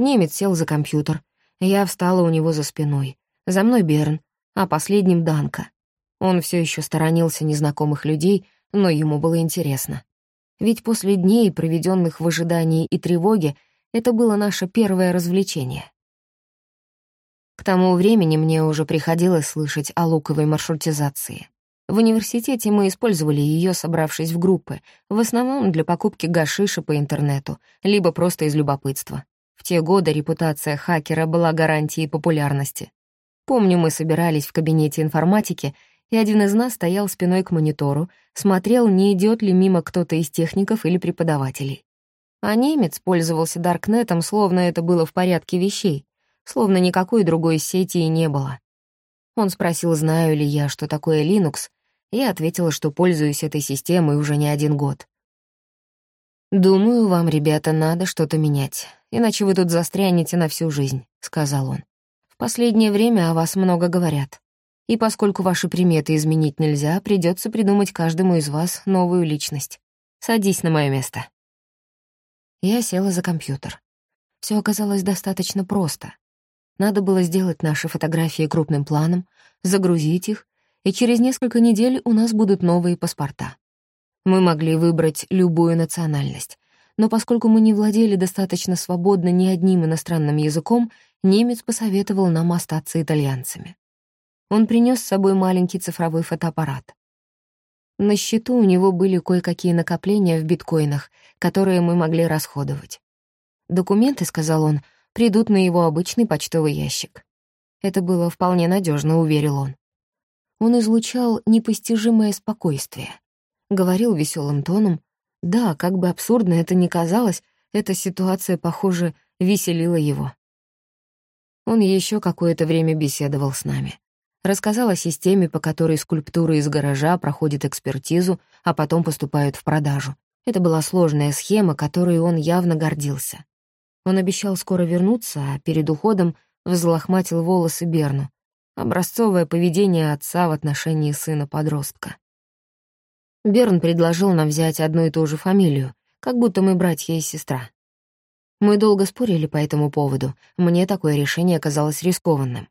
Немец сел за компьютер. Я встала у него за спиной. За мной Берн, а последним Данка. Он все еще сторонился незнакомых людей, но ему было интересно. Ведь после дней, проведенных в ожидании и тревоге, это было наше первое развлечение. К тому времени мне уже приходилось слышать о луковой маршрутизации. В университете мы использовали ее, собравшись в группы, в основном для покупки гашиша по интернету, либо просто из любопытства. В те годы репутация хакера была гарантией популярности. Помню, мы собирались в кабинете информатики, и один из нас стоял спиной к монитору, смотрел, не идет ли мимо кто-то из техников или преподавателей. А немец пользовался Даркнетом, словно это было в порядке вещей, словно никакой другой сети и не было. Он спросил, знаю ли я, что такое Linux, я ответила, что пользуюсь этой системой уже не один год. «Думаю, вам, ребята, надо что-то менять, иначе вы тут застрянете на всю жизнь», — сказал он. «В последнее время о вас много говорят. И поскольку ваши приметы изменить нельзя, придется придумать каждому из вас новую личность. Садись на мое место». Я села за компьютер. Все оказалось достаточно просто. Надо было сделать наши фотографии крупным планом, загрузить их и через несколько недель у нас будут новые паспорта. Мы могли выбрать любую национальность, но поскольку мы не владели достаточно свободно ни одним иностранным языком, немец посоветовал нам остаться итальянцами. Он принес с собой маленький цифровой фотоаппарат. На счету у него были кое-какие накопления в биткоинах, которые мы могли расходовать. «Документы», — сказал он, — «придут на его обычный почтовый ящик». Это было вполне надежно, уверил он. Он излучал непостижимое спокойствие. Говорил веселым тоном. Да, как бы абсурдно это ни казалось, эта ситуация, похоже, веселила его. Он еще какое-то время беседовал с нами. Рассказал о системе, по которой скульптуры из гаража проходят экспертизу, а потом поступают в продажу. Это была сложная схема, которой он явно гордился. Он обещал скоро вернуться, а перед уходом взлохматил волосы Берну, Образцовое поведение отца в отношении сына-подростка. Берн предложил нам взять одну и ту же фамилию, как будто мы братья и сестра. Мы долго спорили по этому поводу, мне такое решение казалось рискованным.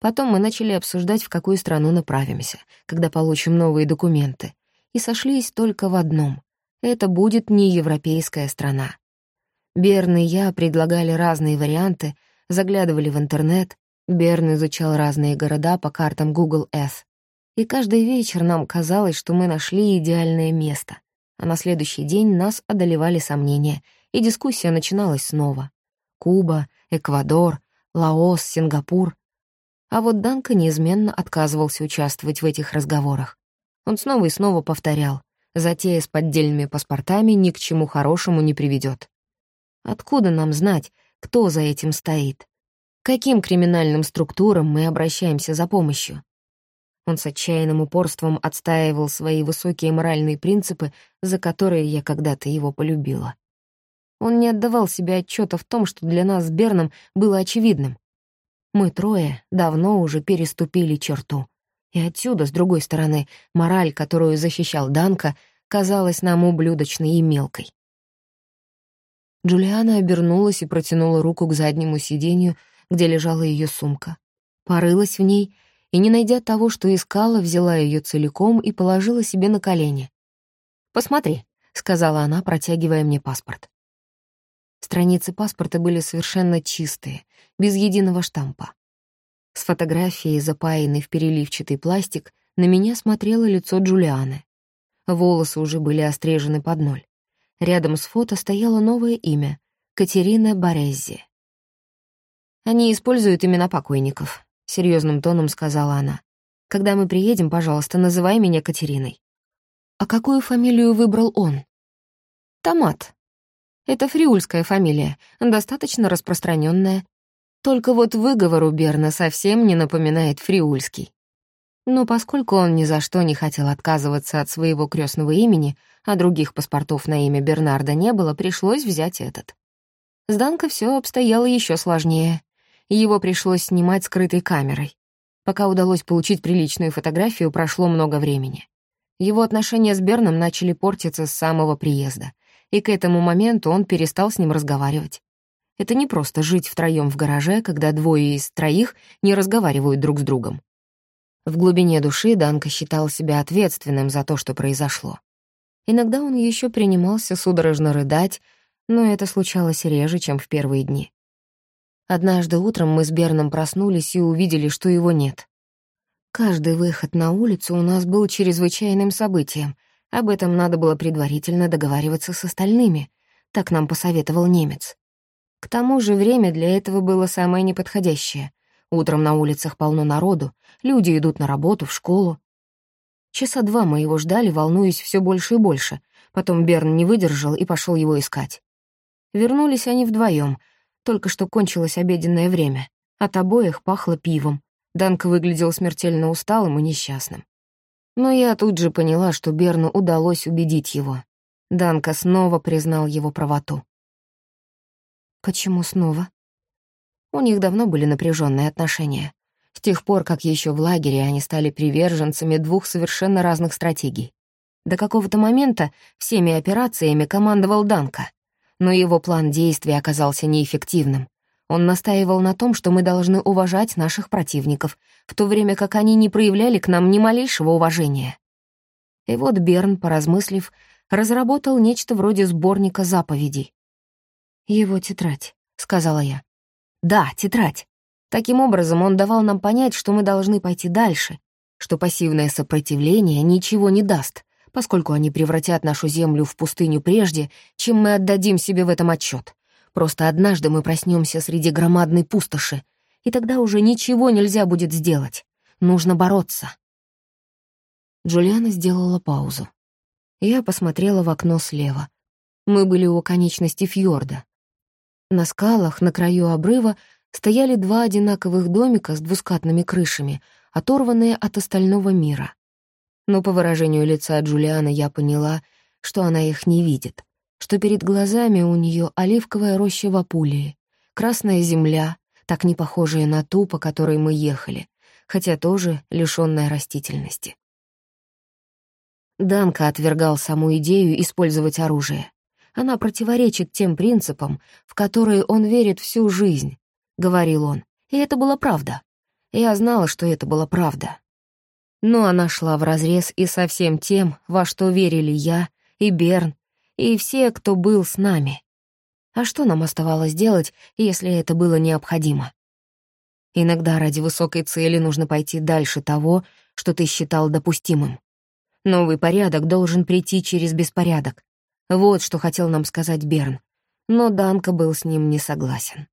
Потом мы начали обсуждать, в какую страну направимся, когда получим новые документы, и сошлись только в одном — это будет не европейская страна. Берн и я предлагали разные варианты, заглядывали в интернет, Берн изучал разные города по картам Google Earth. И каждый вечер нам казалось, что мы нашли идеальное место. А на следующий день нас одолевали сомнения, и дискуссия начиналась снова. Куба, Эквадор, Лаос, Сингапур. А вот Данка неизменно отказывался участвовать в этих разговорах. Он снова и снова повторял, затея с поддельными паспортами ни к чему хорошему не приведет. Откуда нам знать, кто за этим стоит? каким криминальным структурам мы обращаемся за помощью. Он с отчаянным упорством отстаивал свои высокие моральные принципы, за которые я когда-то его полюбила. Он не отдавал себе отчета в том, что для нас с Берном было очевидным. Мы трое давно уже переступили черту. И отсюда, с другой стороны, мораль, которую защищал Данка, казалась нам ублюдочной и мелкой. Джулиана обернулась и протянула руку к заднему сиденью, где лежала ее сумка. Порылась в ней и, не найдя того, что искала, взяла ее целиком и положила себе на колени. «Посмотри», — сказала она, протягивая мне паспорт. Страницы паспорта были совершенно чистые, без единого штампа. С фотографией, запаянной в переливчатый пластик, на меня смотрело лицо Джулианы. Волосы уже были острижены под ноль. Рядом с фото стояло новое имя — Катерина Бореззи. Они используют имена покойников», — серьезным тоном сказала она. «Когда мы приедем, пожалуйста, называй меня Катериной». «А какую фамилию выбрал он?» «Томат. Это фриульская фамилия, достаточно распространенная. Только вот выговор у Берна совсем не напоминает фриульский. Но поскольку он ни за что не хотел отказываться от своего крестного имени, а других паспортов на имя Бернарда не было, пришлось взять этот. С Данко все обстояло еще сложнее его пришлось снимать скрытой камерой. Пока удалось получить приличную фотографию, прошло много времени. Его отношения с Берном начали портиться с самого приезда, и к этому моменту он перестал с ним разговаривать. Это не просто жить втроём в гараже, когда двое из троих не разговаривают друг с другом. В глубине души Данка считал себя ответственным за то, что произошло. Иногда он еще принимался судорожно рыдать, но это случалось реже, чем в первые дни. Однажды утром мы с Берном проснулись и увидели, что его нет. Каждый выход на улицу у нас был чрезвычайным событием. Об этом надо было предварительно договариваться с остальными. Так нам посоветовал немец. К тому же время для этого было самое неподходящее. Утром на улицах полно народу, люди идут на работу, в школу. Часа два мы его ждали, волнуясь все больше и больше. Потом Берн не выдержал и пошел его искать. Вернулись они вдвоем. Только что кончилось обеденное время. От обоих пахло пивом. Данк выглядел смертельно усталым и несчастным. Но я тут же поняла, что Берну удалось убедить его. Данка снова признал его правоту. Почему снова? У них давно были напряженные отношения. С тех пор, как еще в лагере они стали приверженцами двух совершенно разных стратегий. До какого-то момента всеми операциями командовал Данка, но его план действий оказался неэффективным. Он настаивал на том, что мы должны уважать наших противников, в то время как они не проявляли к нам ни малейшего уважения. И вот Берн, поразмыслив, разработал нечто вроде сборника заповедей. «Его тетрадь», — сказала я. «Да, тетрадь. Таким образом, он давал нам понять, что мы должны пойти дальше, что пассивное сопротивление ничего не даст, поскольку они превратят нашу землю в пустыню прежде, чем мы отдадим себе в этом отчет. Просто однажды мы проснемся среди громадной пустоши, и тогда уже ничего нельзя будет сделать. Нужно бороться. Джулиана сделала паузу. Я посмотрела в окно слева. Мы были у конечности фьорда. На скалах на краю обрыва стояли два одинаковых домика с двускатными крышами, оторванные от остального мира. Но по выражению лица Джулианы я поняла, что она их не видит, что перед глазами у нее оливковая роща в Апулии, красная земля, так не похожая на ту, по которой мы ехали, хотя тоже лишённая растительности. Данка отвергал саму идею использовать оружие. Она противоречит тем принципам, в которые он верит всю жизнь, — говорил он. И это была правда. Я знала, что это была правда. Но она шла вразрез и со всем тем, во что верили я и Берн, и все, кто был с нами. А что нам оставалось делать, если это было необходимо? Иногда ради высокой цели нужно пойти дальше того, что ты считал допустимым. Новый порядок должен прийти через беспорядок. Вот что хотел нам сказать Берн. Но Данка был с ним не согласен.